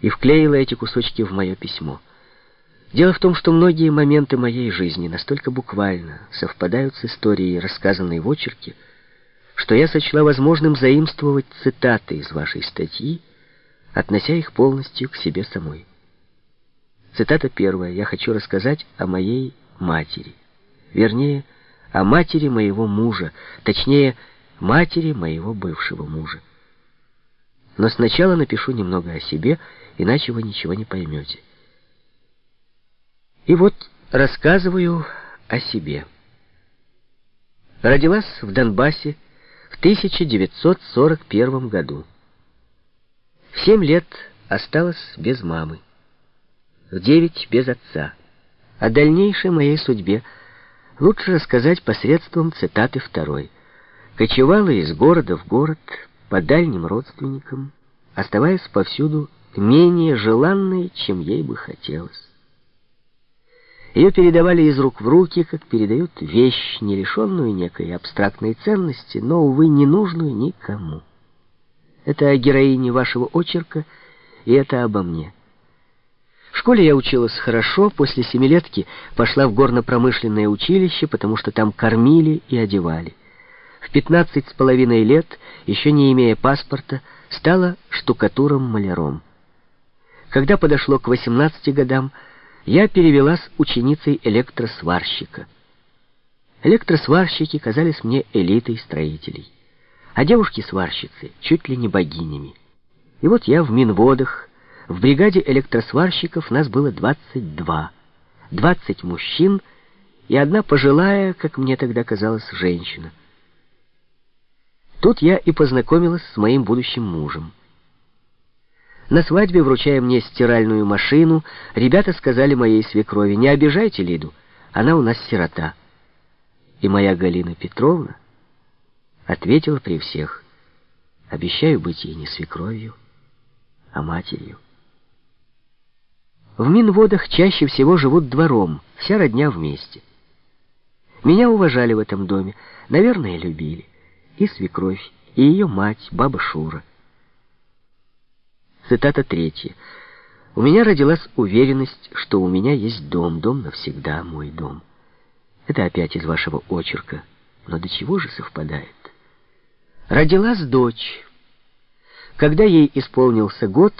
и вклеила эти кусочки в мое письмо. Дело в том, что многие моменты моей жизни настолько буквально совпадают с историей, рассказанной в очерке, что я сочла возможным заимствовать цитаты из вашей статьи, относя их полностью к себе самой. Цитата первая. «Я хочу рассказать о моей матери». Вернее, о матери моего мужа, точнее, матери моего бывшего мужа. Но сначала напишу немного о себе, иначе вы ничего не поймете. И вот рассказываю о себе. Родилась в Донбассе в 1941 году. В семь лет осталась без мамы, в девять без отца. О дальнейшей моей судьбе лучше рассказать посредством цитаты второй. Кочевала из города в город по дальним родственникам, оставаясь повсюду менее желанной, чем ей бы хотелось. Ее передавали из рук в руки, как передают вещь, не лишенную некой абстрактной ценности, но, увы, не нужную никому. Это о героине вашего очерка, и это обо мне. В школе я училась хорошо, после семилетки пошла в горно-промышленное училище, потому что там кормили и одевали. В пятнадцать с половиной лет, еще не имея паспорта, стала штукатуром-маляром. Когда подошло к восемнадцати годам, я перевелась ученицей электросварщика. Электросварщики казались мне элитой строителей, а девушки-сварщицы чуть ли не богинями. И вот я в Минводах, в бригаде электросварщиков нас было 22. 20 мужчин и одна пожилая, как мне тогда казалось, женщина. Тут я и познакомилась с моим будущим мужем. На свадьбе, вручая мне стиральную машину, ребята сказали моей свекрови, не обижайте Лиду, она у нас сирота. И моя Галина Петровна ответила при всех, обещаю быть ей не свекровью, а матерью. В Минводах чаще всего живут двором, вся родня вместе. Меня уважали в этом доме, наверное, любили. И свекровь, и ее мать, баба Шура. Цитата третья. «У меня родилась уверенность, что у меня есть дом, дом навсегда мой дом». Это опять из вашего очерка, но до чего же совпадает? Родилась дочь. Когда ей исполнился год,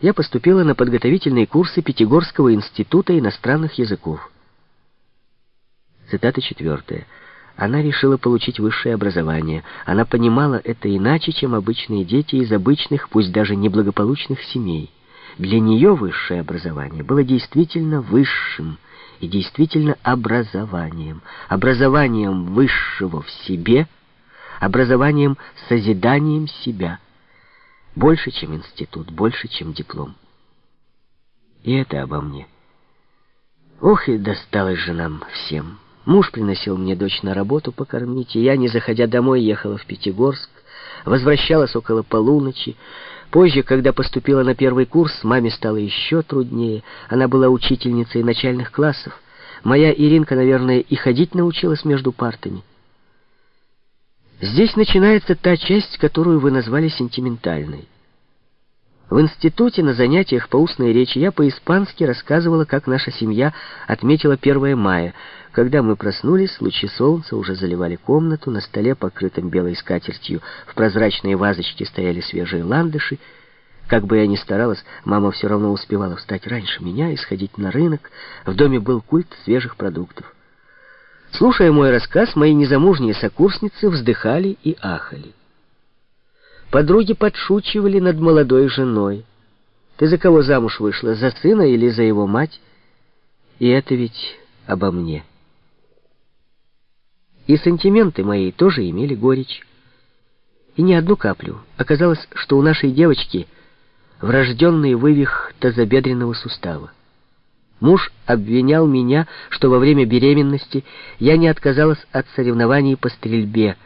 я поступила на подготовительные курсы Пятигорского института иностранных языков. Цитата четвертая. Она решила получить высшее образование. Она понимала это иначе, чем обычные дети из обычных, пусть даже неблагополучных семей. Для нее высшее образование было действительно высшим и действительно образованием. Образованием высшего в себе, образованием созиданием себя. Больше, чем институт, больше, чем диплом. И это обо мне. Ох, и досталось же нам всем. Муж приносил мне дочь на работу покормить, и я, не заходя домой, ехала в Пятигорск, возвращалась около полуночи. Позже, когда поступила на первый курс, маме стало еще труднее. Она была учительницей начальных классов. Моя Иринка, наверное, и ходить научилась между партами. Здесь начинается та часть, которую вы назвали сентиментальной. В институте на занятиях по устной речи я по-испански рассказывала, как наша семья отметила 1 мая. Когда мы проснулись, лучи солнца уже заливали комнату, на столе, покрытом белой скатертью, в прозрачной вазочке стояли свежие ландыши. Как бы я ни старалась, мама все равно успевала встать раньше меня и сходить на рынок. В доме был культ свежих продуктов. Слушая мой рассказ, мои незамужние сокурсницы вздыхали и ахали. Подруги подшучивали над молодой женой. Ты за кого замуж вышла, за сына или за его мать? И это ведь обо мне. И сантименты мои тоже имели горечь. И не одну каплю. Оказалось, что у нашей девочки врожденный вывих тазобедренного сустава. Муж обвинял меня, что во время беременности я не отказалась от соревнований по стрельбе,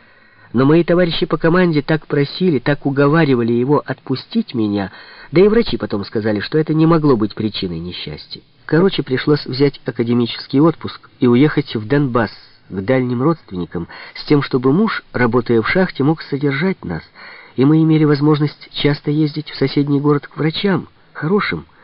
но мои товарищи по команде так просили, так уговаривали его отпустить меня, да и врачи потом сказали, что это не могло быть причиной несчастья. Короче, пришлось взять академический отпуск и уехать в Донбасс к дальним родственникам, с тем, чтобы муж, работая в шахте, мог содержать нас, и мы имели возможность часто ездить в соседний город к врачам, хорошим,